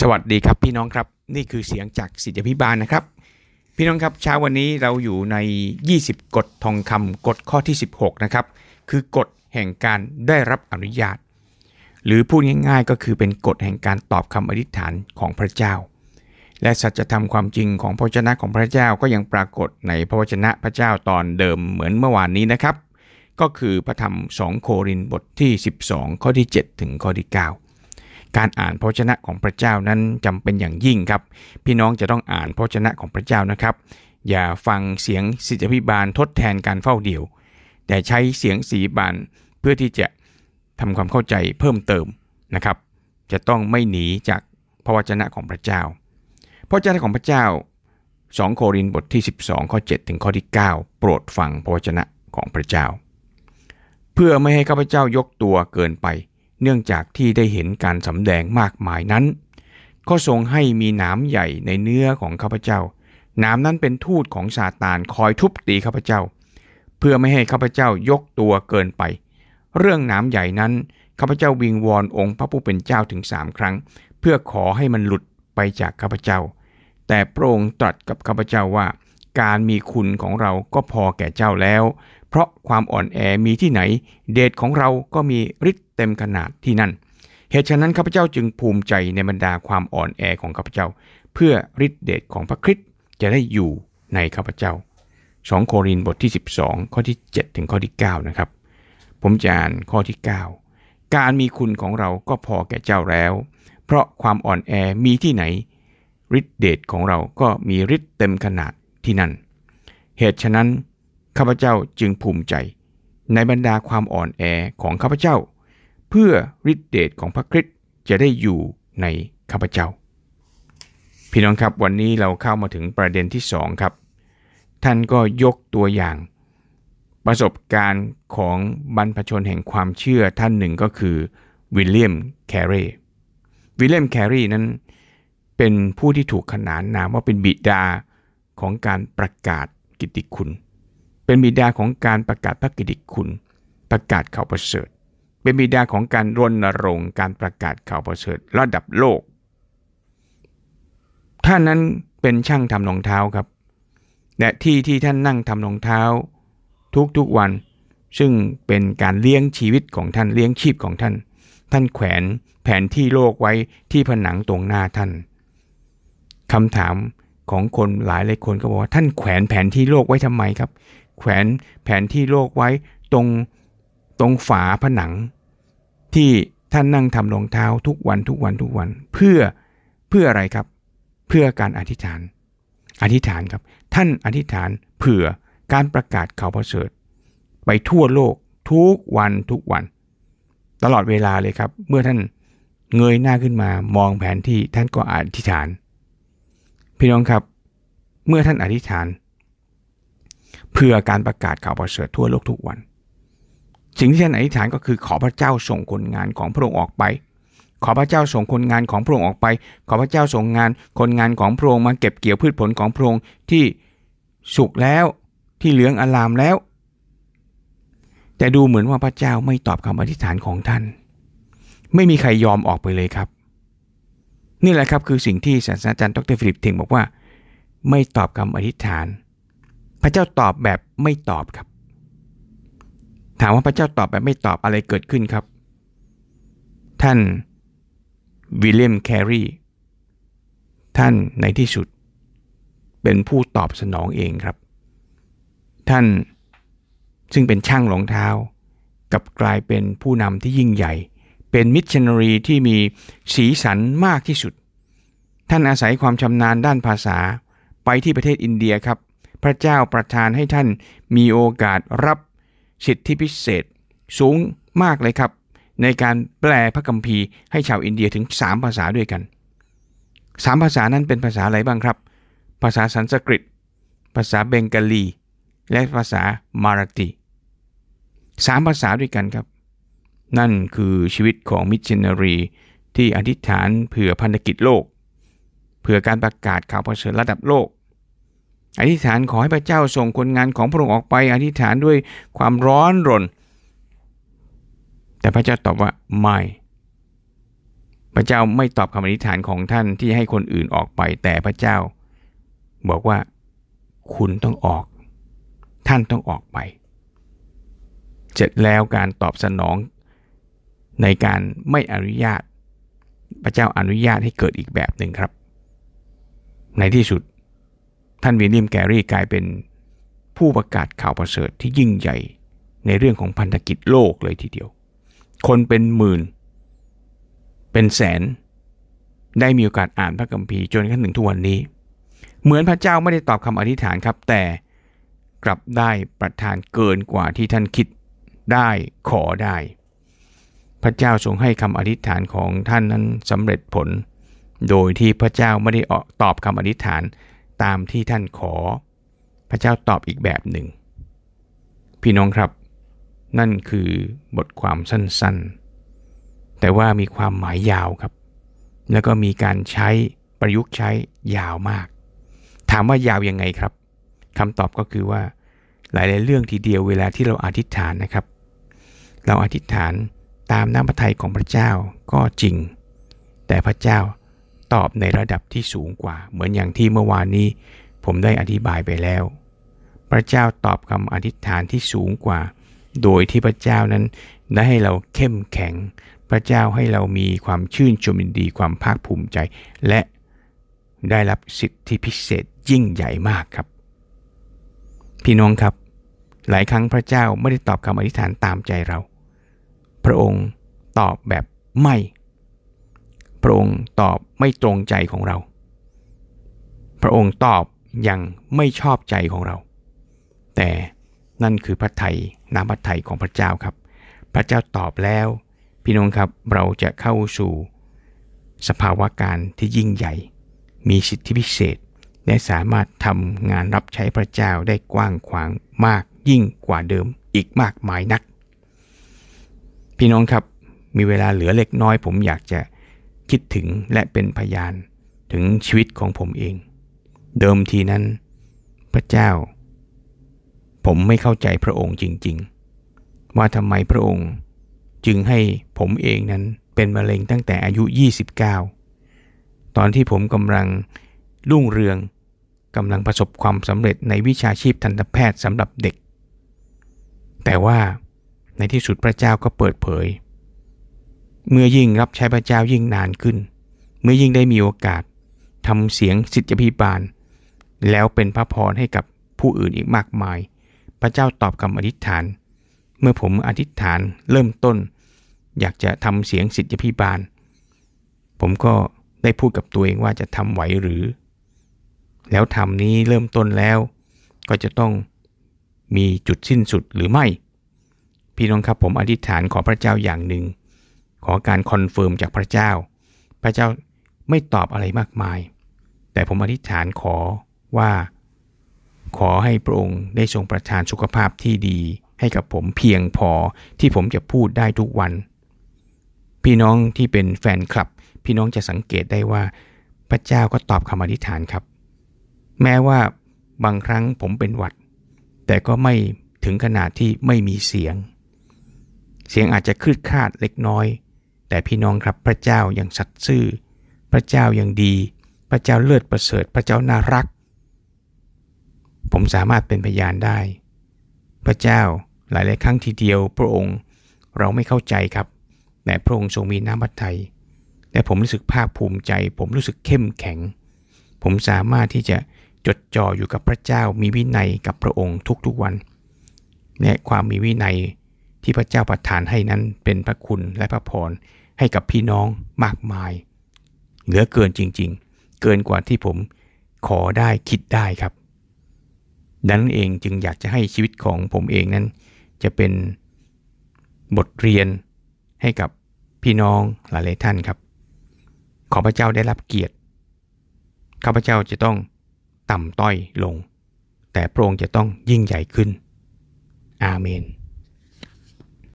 สวัสดีครับพี่น้องครับนี่คือเสียงจากสิทธิพิบาลนะครับ พี่น้องครับเช้าวันนี้เราอยู่ใน 20 กฎทองคำกฎข้อที่ 16 นะครับ คือกฎแห่งการได้รับอนุญาต หรือพูดง่ายๆ ก็คือเป็นกฎแห่งการตอบคำอธิษฐานของพระเจ้า และสัจธรรมความจริงของพระวจนะของพระเจ้าก็ยังปรากฏในพระวจนะพระเจ้าตอนเดิมเหมือนเมื่อวานนี้นะครับ ก็คือพระธรรม 2 โครินธ์บทที่ 12 ข้อที่ 7 ถึงข้อที่ 9 การอ่านพระชนะของพระเจ้านั้นจำเป็นอย่างยิ่งครับ พี่น้องจะต้องอ่านพระชนะของพระเจ้านะครับ อย่าฟังเสียงสิทธิพิบาลทดแทนการเฝ้าเดี่ยว แต่ใช้เสียงสีบานเพื่อที่จะทำความเข้าใจเพิ่มเติมนะครับ จะต้องไม่หนีจากพระวจนะของพระเจ้า พระวจนะของพระเจ้า 2 โครินธ์บทที่ 12 ข้อ 7 ถึงข้อที่ 9 โปรดฟังพระวจนะของพระเจ้า เพื่อไม่ให้ข้าพเจ้ายกตัวเกินไป เนื่องจากที่ได้เห็นการสำแดงมากมายนั้น ก็ทรงให้มีหนามใหญ่ในเนื้อของข้าพเจ้าหนามนั้นเป็นทูตของซาตานคอยทุบตีข้าพเจ้า เพื่อไม่ให้ข้าพเจ้ายกตัวเกินไป เรื่องหนามใหญ่นั้นข้าพเจ้าวิงวอนองค์พระผู้เป็นเจ้าถึงสามครั้ง เพื่อขอให้มันหลุดไปจากข้าพเจ้า แต่พระองค์ตรัสกับข้าพเจ้าว่า การมีคุณของเราก็พอแก่เจ้าแล้ว เพราะความอ่อนแอมีที่ไหน เดชของเราก็มีฤทธิ เต็มขนาดที่นั่น เหตุฉะนั้นข้าพเจ้าจึงภูมิใจในบรรดาความอ่อนแอของข้าพเจ้า เพื่อฤทธิเดชของพระคริสต์จะได้อยู่ในข้าพเจ้า 2 โครินธ์บทที่ 12 ข้อที่ 7 ถึงข้อที่ 9 นะครับ ผมจะอ่านข้อที่ 9 การมีคุณของเราก็พอแก่เจ้าแล้ว เพราะความอ่อนแอมีที่ไหนฤทธิเดชของเราก็มีฤทธิ์เต็มขนาดที่นั่น เหตุฉะนั้นข้าพเจ้าจึงภูมิใจ ในบรรดาความอ่อนแอของข้าพเจ้า พื่อฤทธิเดชของพระคริสต์จะได้อยู่ในข้าพเจ้า พี่น้องครับวันนี้เราเข้ามาถึงประเด็นที่สองครับ ท่านก็ยกตัวอย่าง ประสบการณ์ของบรรพชนแห่งความเชื่อท่านหนึ่งก็คือวิลเลียมแคร์รีวิลเลียมแคร์รีนั้นเป็นผู้ที่ถูกขนานนามว่าเป็นบิดาของการประกาศกิตติคุณ เป็นบิดาของการประกาศพระกิติคุณ ประกาศข่าวประเสริฐ เป็นบิดาของการรณรงค์การประกาศข่าวประเสริฐระดับโลก ท่านนั้นเป็นช่างทำรองเท้าครับ และที่ที่ท่านนั่งทำรองเท้า ทุกๆวัน ซึ่งเป็นการเลี้ยงชีวิตของท่านเลี้ยงชีพของท่าน ท่านแขวนแผนที่โลกไว้ที่ผนังตรงหน้าท่านคำถามของคนหลายหลายคนก็บอกว่าท่านแขวนแผนที่โลกไว้ทำไมครับ แขวนแผนที่โลกไว้ตรงตรงฝาผนัง ที่ท่านนั่งทำรองเท้าทุกวันทุกวันทุกวัน เพื่อเพื่ออะไรครับ เพื่อการอธิษฐาน อธิษฐานครับ ท่านอธิษฐานเผื่อการประกาศข่าวประเสริฐ ไปทั่วโลกทุกวันทุกวัน ตลอดเวลาเลยครับ เมื่อท่านเงยหน้าขึ้นมามองแผนที่ท่านก็อธิษฐาน พี่น้องครับ เมื่อท่านอธิษฐาน เพื่อการประกาศข่าวประเสริฐทั่วโลกทุกวัน สิ่งที่ท่านอธิษฐานก็คือขอพระเจ้าส่งคนงานของพระองค์ออกไป ขอพระเจ้าส่งคนงานของพระองค์ออกไป ขอพระเจ้าส่งงานคนงานของพระองค์มาเก็บเกี่ยวพืชผลของพระองค์ที่สุกแล้วที่เหลืองอลามแล้ว แต่ดูเหมือนว่าพระเจ้าไม่ตอบคำอธิษฐานของท่าน ไม่มีใครยอมออกไปเลยครับ นี่แหละครับคือสิ่งที่ศาสตราจารย์ดรฟิลิปเทงบอกว่า ไม่ตอบคำอธิษฐาน พระเจ้าตอบแบบไม่ตอบครับ ถามว่าพระเจ้าตอบแบบไม่ตอบอะไรเกิดขึ้นครับ ท่านวิลเลียมแครีท่านในที่สุด เป็นผู้ตอบสนองเองครับ ท่านซึ่งเป็นช่างรองเท้า กับกลายเป็นผู้นำที่ยิ่งใหญ่ เป็นมิชชันนารีที่มีสีสันมากที่สุด ท่านอาศัยความชำนาญด้านภาษาไปที่ประเทศอินเดียครับ พระเจ้าประทานให้ท่านมีโอกาสรับ สิทธิพิเศษ สูงมากเลยครับ ในการแปลพระคัมภีร์ให้ชาวอินเดียถึง 3 ภาษาด้วยกัน 3 ภาษานั้นเป็นภาษาอะไรบ้างครับ ภาษาสันสกฤต ภาษาเบงกาลี และภาษามาราตีสามภาษาด้วยกันครับ นั่นคือชีวิตของมิชชันนารีที่อธิษฐานเผื่อพันธกิจโลก เผื่อการประกาศข่าวประเสริฐระดับโลก อธิษฐานขอให้พระเจ้าส่งคนงานของพระองค์ออกไป อธิษฐานด้วยความร้อนรน แต่พระเจ้าตอบว่าไม่ พระเจ้าไม่ตอบคำอธิษฐานของท่านที่ให้คนอื่นออกไป แต่พระเจ้า บอกว่าคุณต้องออก ท่านต้องออกไป เสร็จแล้วการตอบสนองในการไม่อนุญาต พระเจ้าอนุญาตให้เกิดอีกแบบหนึ่งครับ ในที่สุด ท่านวิลเลียมแกรี่กลายเป็นผู้ประกาศข่าวประเสริฐที่ยิ่งใหญ่ในเรื่องของพันธกิจโลกเลยทีเดียว คนเป็นหมื่น เป็นแสน ได้มีโอกาสอ่านพระคัมภีร์จนกระทั่งถึงทุกวันนี้ เหมือนพระเจ้าไม่ได้ตอบคำอธิษฐานครับ แต่กลับได้ประทานเกินกว่าที่ท่านคิดได้ขอได้ พระเจ้าทรงให้คำอธิษฐานของท่านนั้นสำเร็จผล โดยที่พระเจ้าไม่ได้ออกตอบคำอธิษฐาน ตามที่ท่านขอ พระเจ้าตอบอีกแบบหนึ่ง พี่น้องครับ นั่นคือบทความสั้นๆ แต่ว่ามีความหมายยาวครับ แล้วก็มีการใช้ประยุกต์ใช้ยาวมาก ถามว่ายาวยังไงครับคำตอบก็คือว่า หลายๆเรื่องทีเดียวเวลาที่เราอธิษฐานนะครับ เราอธิษฐานตามน้ำพระทัยของพระเจ้าก็จริง แต่พระเจ้า ตอบในระดับที่สูงกว่า เหมือนอย่างที่เมื่อวานนี้ ผมได้อธิบายไปแล้ว พระเจ้าตอบคำอธิษฐานที่สูงกว่า โดยที่พระเจ้านั้นได้ให้เราเข้มแข็ง พระเจ้าให้เรามีความชื่นชมยินดีความภาคภูมิใจ และได้รับสิทธิพิเศษยิ่งใหญ่มากครับ พี่น้องครับ หลายครั้งพระเจ้าไม่ได้ตอบคำอธิษฐานตามใจเรา พระองค์ตอบแบบไม่ ระองค์ตอบไม่ตรงใจของเรา พระองค์ตอบอย่างไม่ชอบใจของเรา แต่นั่นคือพระไทยน้ำพระไทยของพระเจ้าครับ พระเจ้าตอบแล้ว พี่น้องครับเราจะเข้าสู่ สภาวะการที่ยิ่งใหญ่ มีสิทธิพิเศษ และสามารถทำงานรับใช้พระเจ้าได้กว้างขวางมากยิ่งกว่าเดิมอีกมากมายนัก พี่น้องครับมีเวลาเหลือเล็กน้อยผมอยากจะ คิดถึงและเป็นพยานถึงชีวิตของผมเอง เดิมทีนั้น พระเจ้า ผมไม่เข้าใจพระองค์จริง ๆ ว่าทำไมพระองค์จึงให้ผมเองนั้นเป็นมะเร็งตั้งแต่อายุ 29 ตอนที่ผมกำลังรุ่งเรืองกำลังประสบความสำเร็จในวิชาชีพทันตแพทย์สำหรับเด็ก แต่ว่าในที่สุดพระเจ้าก็เปิดเผย เมื่อยิ่งรับใช้พระเจ้ายิ่งนานขึ้น เมื่อยิ่งได้มีโอกาสทำเสียงสิทธิพิบาล แล้วเป็นพระพรให้กับผู้อื่นอีกมากมาย พระเจ้าตอบคำอธิษฐาน เมื่อผมอธิษฐานเริ่มต้น อยากจะทำเสียงศิษยาภิบาล ผมก็ได้พูดกับตัวเองว่าจะทำไหวหรือ แล้วทำนี้เริ่มต้นแล้ว ก็จะต้องมีจุดสิ้นสุดหรือไม่ พี่น้องครับผมอธิษฐานขอพระเจ้าอย่างหนึ่ง ขอการ confirm จากพระเจ้า พระเจ้าไม่ตอบอะไรมากมาย แต่ผมอธิษฐานขอว่า ขอให้พระองค์ได้ทรงประทานสุขภาพที่ดีให้กับผมเพียงพอที่ผมจะพูดได้ทุกวัน พี่น้องที่เป็นแฟนคลับ พี่น้องจะสังเกตได้ว่า พระเจ้าก็ตอบคำอธิษฐานครับ แม้ว่าบางครั้งผมเป็นหวัด แต่ก็ไม่ถึงขนาดที่ไม่มีเสียง เสียงอาจจะคลืดคลาดเล็กน้อย แต่พี่น้องครับพระเจ้ายังสัตย์ซื่อ พระเจ้ายังดี พระเจ้าเลิศประเสริฐ พระเจ้าน่ารัก ผมสามารถเป็นพยานได้ พระเจ้าหลายๆครั้งทีเดียว พระองค์เราไม่เข้าใจครับแต่พระองค์ทรงมีน้ำพระทัยแต่ผมรู้สึกภาคภูมิใจ ผมรู้สึกเข้มแข็ง ผมสามารถที่จะจดจ่ออยู่กับพระเจ้ามีวินัยกับพระองค์ทุกๆวัน และความมีวินัย ที่พระเจ้าประทานให้นั้นเป็นพระคุณและพระพรให้กับพี่น้องมากมาย เหลือเกินจริงๆ เกินกว่าที่ผมขอได้คิดได้ครับ ดังนั้นเองจึงอยากจะให้ชีวิตของผมเองนั้น จะเป็นบทเรียนให้กับพี่น้องหลายๆท่านครับ ขอพระเจ้าได้รับเกียรติข้าพเจ้าจะต้องต่ำต้อยลง แต่พระองค์จะต้องยิ่งใหญ่ขึ้น อาเมน